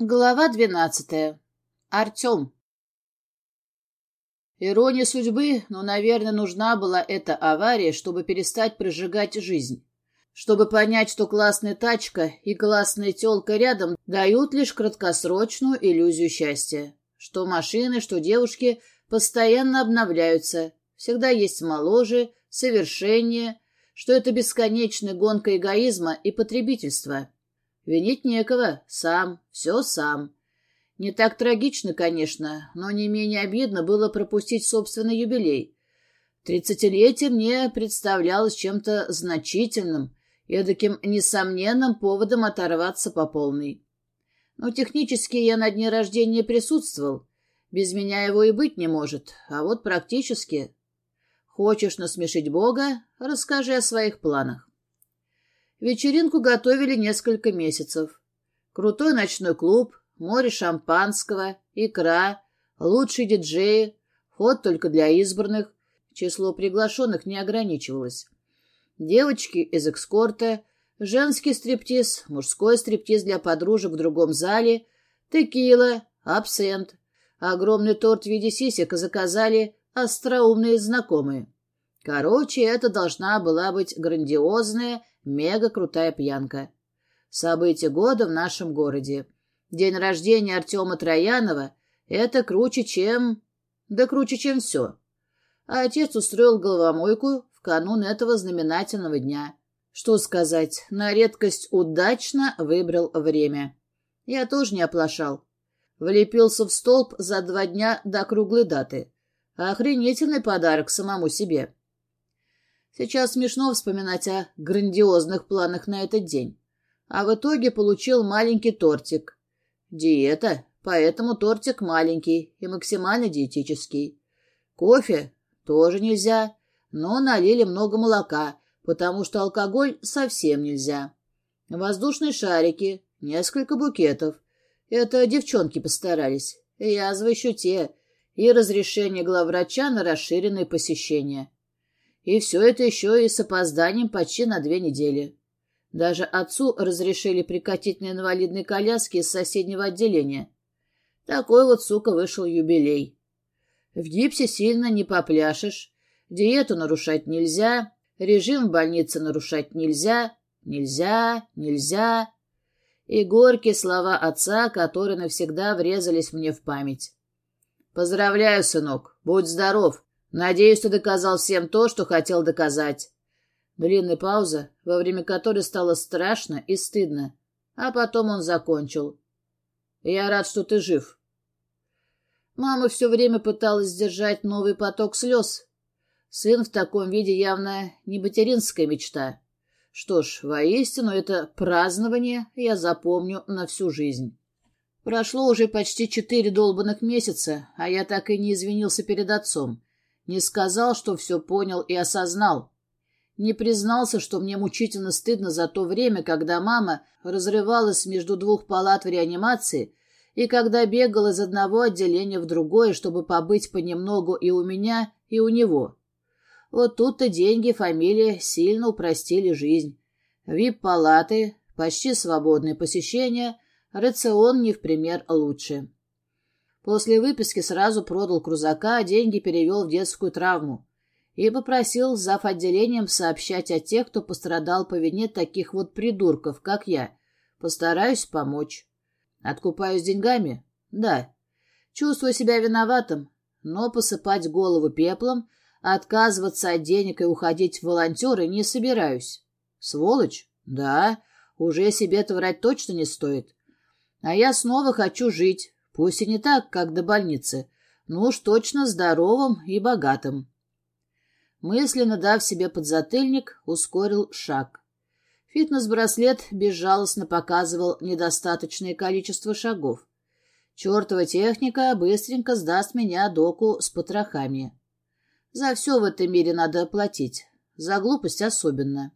Глава двенадцатая. Артем. Ирония судьбы, но, наверное, нужна была эта авария, чтобы перестать прожигать жизнь. Чтобы понять, что классная тачка и классная телка рядом дают лишь краткосрочную иллюзию счастья. Что машины, что девушки постоянно обновляются, всегда есть моложе, совершеннее, что это бесконечная гонка эгоизма и потребительства. Винить некого, сам, все сам. Не так трагично, конечно, но не менее обидно было пропустить собственный юбилей. Тридцатилетие мне представлялось чем-то значительным и таким несомненным поводом оторваться по полной. Но технически я на дне рождения присутствовал. Без меня его и быть не может, а вот практически... Хочешь насмешить Бога? Расскажи о своих планах. Вечеринку готовили несколько месяцев. Крутой ночной клуб, море шампанского, икра, лучшие диджеи, ход только для избранных, число приглашенных не ограничивалось. Девочки из экскорта, женский стриптиз, мужской стриптиз для подружек в другом зале, текила, абсент. Огромный торт в виде сисек заказали остроумные знакомые. Короче, это должна была быть грандиозная Мега крутая пьянка. Событие года в нашем городе. День рождения Артема Троянова — это круче, чем... Да круче, чем все. А отец устроил головомойку в канун этого знаменательного дня. Что сказать, на редкость удачно выбрал время. Я тоже не оплошал. Влепился в столб за два дня до круглой даты. Охренительный подарок самому себе. Сейчас смешно вспоминать о грандиозных планах на этот день. А в итоге получил маленький тортик. Диета, поэтому тортик маленький и максимально диетический. Кофе тоже нельзя, но налили много молока, потому что алкоголь совсем нельзя. Воздушные шарики, несколько букетов. Это девчонки постарались. Язвы еще те. И разрешение главврача на расширенное посещение. И все это еще и с опозданием почти на две недели. Даже отцу разрешили прикатить на инвалидной коляске из соседнего отделения. Такой вот, сука, вышел юбилей. В гипсе сильно не попляшешь, диету нарушать нельзя, режим в больнице нарушать нельзя, нельзя, нельзя. И горькие слова отца, которые навсегда врезались мне в память. «Поздравляю, сынок, будь здоров, Надеюсь, ты доказал всем то, что хотел доказать. Длинная пауза, во время которой стало страшно и стыдно. А потом он закончил. Я рад, что ты жив. Мама все время пыталась сдержать новый поток слез. Сын в таком виде явно не материнская мечта. Что ж, воистину, это празднование я запомню на всю жизнь. Прошло уже почти четыре долбанных месяца, а я так и не извинился перед отцом. Не сказал, что все понял и осознал. Не признался, что мне мучительно стыдно за то время, когда мама разрывалась между двух палат в реанимации и когда бегал из одного отделения в другое, чтобы побыть понемногу и у меня, и у него. Вот тут-то деньги, фамилия сильно упростили жизнь. Вип-палаты, почти свободное посещение, рацион не в пример лучше. После выписки сразу продал крузака, а деньги перевел в детскую травму. И попросил зав. отделением сообщать о тех, кто пострадал по вине таких вот придурков, как я. Постараюсь помочь. Откупаюсь деньгами? Да. Чувствую себя виноватым, но посыпать голову пеплом, отказываться от денег и уходить в волонтеры не собираюсь. Сволочь? Да. Уже себе-то врать точно не стоит. А я снова хочу жить, Пусть и не так, как до больницы, но уж точно здоровым и богатым. Мысленно дав себе подзатыльник, ускорил шаг. Фитнес-браслет безжалостно показывал недостаточное количество шагов. Чертова техника быстренько сдаст меня доку с потрохами. За все в этом мире надо платить, за глупость особенно.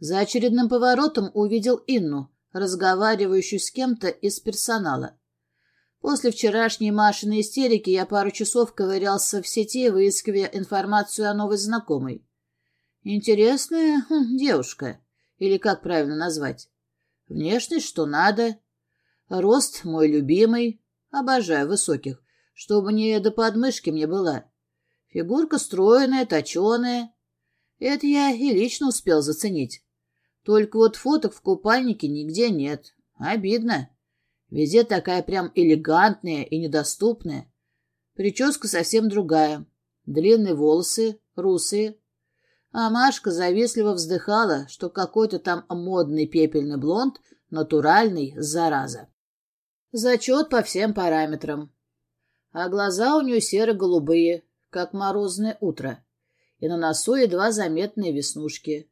За очередным поворотом увидел Инну, разговаривающую с кем-то из персонала. После вчерашней Машиной истерики я пару часов ковырялся в сети, выискивая информацию о новой знакомой. Интересная хм, девушка, или как правильно назвать. Внешность что надо. Рост мой любимый. Обожаю высоких, чтобы не до подмышки мне была. Фигурка стройная, точеная. Это я и лично успел заценить. Только вот фоток в купальнике нигде нет. Обидно. Везде такая прям элегантная и недоступная. Прическа совсем другая. Длинные волосы, русые. А Машка завистливо вздыхала, что какой-то там модный пепельный блонд, натуральный, зараза. Зачет по всем параметрам. А глаза у нее серо-голубые, как морозное утро. И на носу едва заметные веснушки.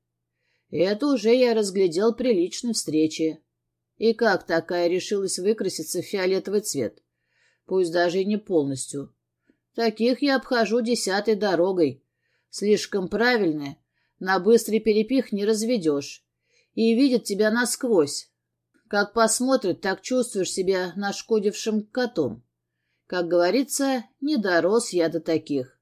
Это уже я разглядел при личной встрече. И как такая решилась выкраситься в фиолетовый цвет? Пусть даже и не полностью. Таких я обхожу десятой дорогой. Слишком правильная, на быстрый перепих не разведешь. И видит тебя насквозь. Как посмотрит, так чувствуешь себя нашкодившим котом. Как говорится, не дорос я до таких.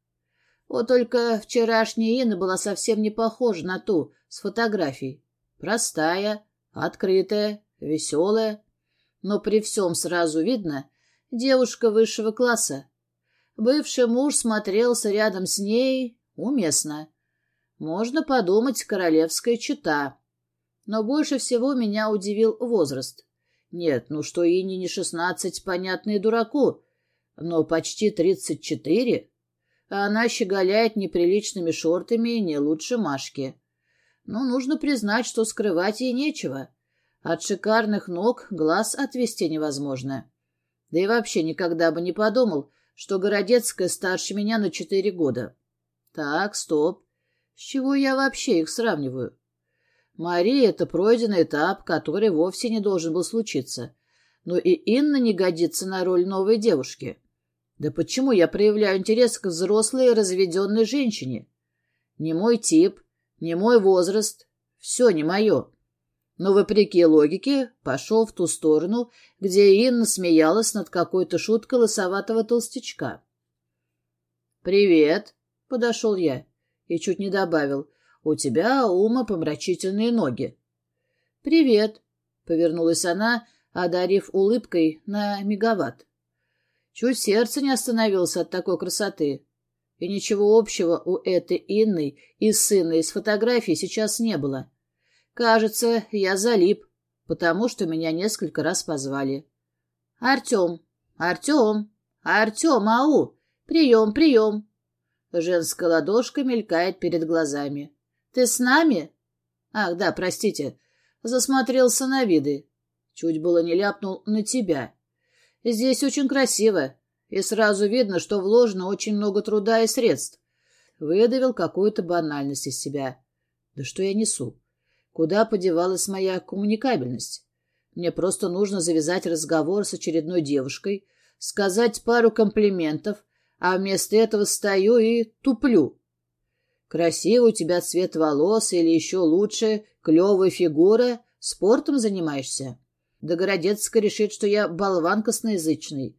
Вот только вчерашняя Инна была совсем не похожа на ту с фотографией. Простая, открытая, веселая. Но при всем сразу видно, девушка высшего класса. Бывший муж смотрелся рядом с ней уместно. Можно подумать, королевская чита. Но больше всего меня удивил возраст. Нет, ну что Ине не шестнадцать, понятно и дураку, но почти тридцать четыре. А она щеголяет неприличными шортами не лучше Машки. Ну, нужно признать, что скрывать ей нечего. От шикарных ног глаз отвести невозможно. Да и вообще никогда бы не подумал, что Городецкая старше меня на четыре года. Так, стоп. С чего я вообще их сравниваю? Мария — это пройденный этап, который вовсе не должен был случиться. Но и Инна не годится на роль новой девушки. Да почему я проявляю интерес к взрослой разведенной женщине? Не мой тип, не мой возраст, все не мое но, вопреки логике, пошел в ту сторону, где Инна смеялась над какой-то шуткой лысоватого толстячка. «Привет», — подошел я и чуть не добавил, «у тебя умопомрачительные ноги». «Привет», — повернулась она, одарив улыбкой на мегаватт. Чуть сердце не остановилось от такой красоты. И ничего общего у этой Инны и сына из фотографии сейчас не было. Кажется, я залип, потому что меня несколько раз позвали. «Артем! Артем! Артем, ау! Прием, прием!» Женская ладошка мелькает перед глазами. «Ты с нами?» «Ах, да, простите. Засмотрелся на виды. Чуть было не ляпнул на тебя. Здесь очень красиво, и сразу видно, что вложено очень много труда и средств. Выдавил какую-то банальность из себя. Да что я несу? Куда подевалась моя коммуникабельность? Мне просто нужно завязать разговор с очередной девушкой, сказать пару комплиментов, а вместо этого стою и туплю. Красивый у тебя цвет волос или еще лучше, клевая фигура, спортом занимаешься? Да Городецкая решит, что я болван косноязычный.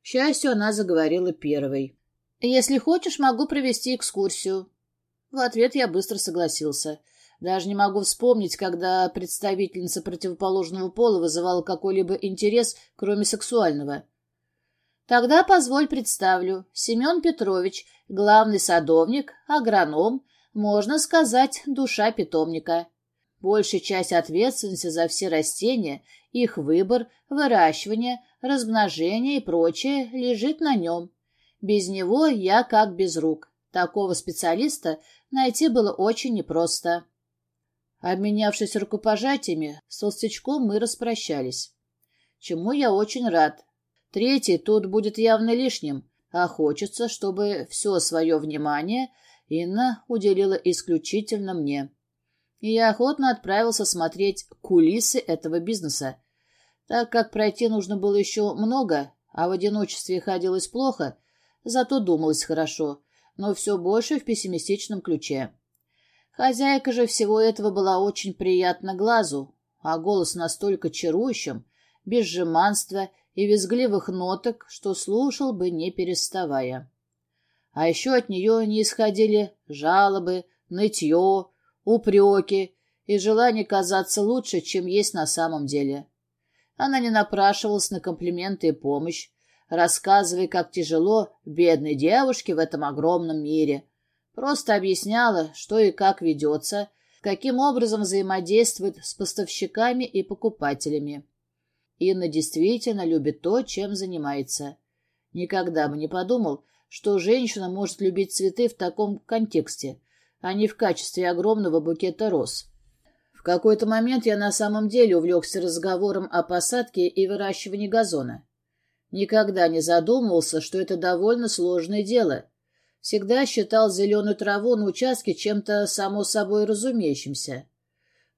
К счастью, она заговорила первой. «Если хочешь, могу провести экскурсию». В ответ я быстро согласился — даже не могу вспомнить, когда представительница противоположного пола вызывала какой-либо интерес, кроме сексуального. Тогда позволь представлю. Семен Петрович, главный садовник, агроном, можно сказать, душа питомника. Большая часть ответственности за все растения, их выбор, выращивание, размножение и прочее лежит на нем. Без него я как без рук. Такого специалиста найти было очень непросто. Обменявшись рукопожатиями, с толстячком мы распрощались. Чему я очень рад. Третий тут будет явно лишним, а хочется, чтобы все свое внимание Инна уделила исключительно мне. И я охотно отправился смотреть кулисы этого бизнеса. Так как пройти нужно было еще много, а в одиночестве ходилось плохо, зато думалось хорошо, но все больше в пессимистичном ключе. Хозяйка же всего этого была очень приятна глазу, а голос настолько чарующим, без жеманства и визгливых ноток, что слушал бы, не переставая. А еще от нее не исходили жалобы, нытье, упреки и желание казаться лучше, чем есть на самом деле. Она не напрашивалась на комплименты и помощь, рассказывая, как тяжело бедной девушке в этом огромном мире. Просто объясняла, что и как ведется, каким образом взаимодействует с поставщиками и покупателями. Инна действительно любит то, чем занимается. Никогда бы не подумал, что женщина может любить цветы в таком контексте, а не в качестве огромного букета роз. В какой-то момент я на самом деле увлекся разговором о посадке и выращивании газона. Никогда не задумывался, что это довольно сложное дело. Всегда считал зеленую траву на участке чем-то само собой разумеющимся.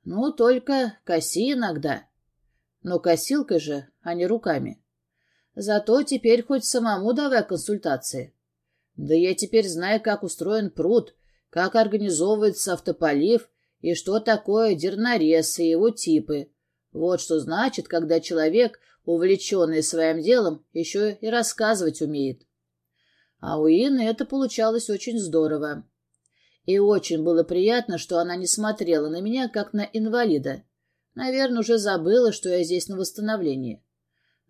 Ну, только коси иногда. Но косилкой же, а не руками. Зато теперь хоть самому давай консультации. Да я теперь знаю, как устроен пруд, как организовывается автополив и что такое дернорез и его типы. Вот что значит, когда человек, увлеченный своим делом, еще и рассказывать умеет. А у Инны это получалось очень здорово. И очень было приятно, что она не смотрела на меня, как на инвалида. Наверное, уже забыла, что я здесь на восстановлении.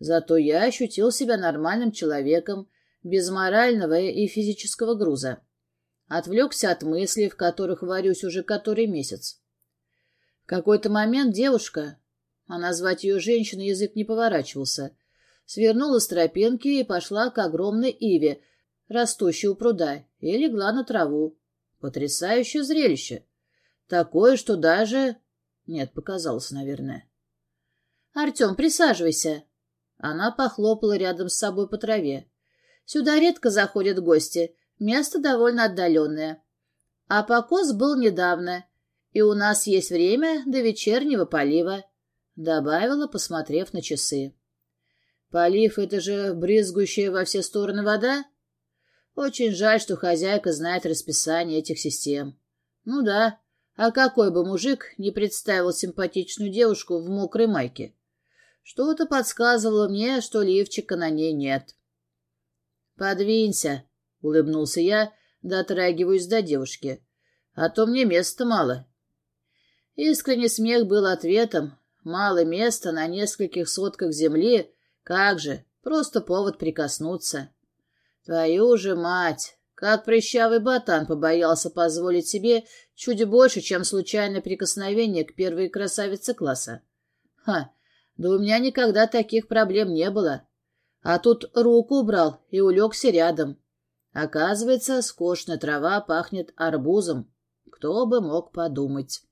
Зато я ощутил себя нормальным человеком, без морального и физического груза. Отвлекся от мыслей, в которых варюсь уже который месяц. В какой-то момент девушка, а назвать ее женщиной язык не поворачивался, свернула с тропинки и пошла к огромной иве, растущей у пруда, и легла на траву. Потрясающее зрелище. Такое, что даже... Нет, показалось, наверное. «Артем, присаживайся!» Она похлопала рядом с собой по траве. «Сюда редко заходят гости, место довольно отдаленное. А покос был недавно, и у нас есть время до вечернего полива», — добавила, посмотрев на часы. «Полив — это же брызгущая во все стороны вода?» Очень жаль, что хозяйка знает расписание этих систем. Ну да, а какой бы мужик не представил симпатичную девушку в мокрой майке? Что-то подсказывало мне, что лифчика на ней нет. «Подвинься», — улыбнулся я, дотрагиваюсь до девушки. «А то мне места мало». Искренний смех был ответом. Мало места на нескольких сотках земли. Как же, просто повод прикоснуться. Твою же мать! Как прыщавый ботан побоялся позволить себе чуть больше, чем случайное прикосновение к первой красавице класса. Ха, да у меня никогда таких проблем не было. А тут руку убрал и улегся рядом. Оказывается, скошная трава пахнет арбузом. Кто бы мог подумать.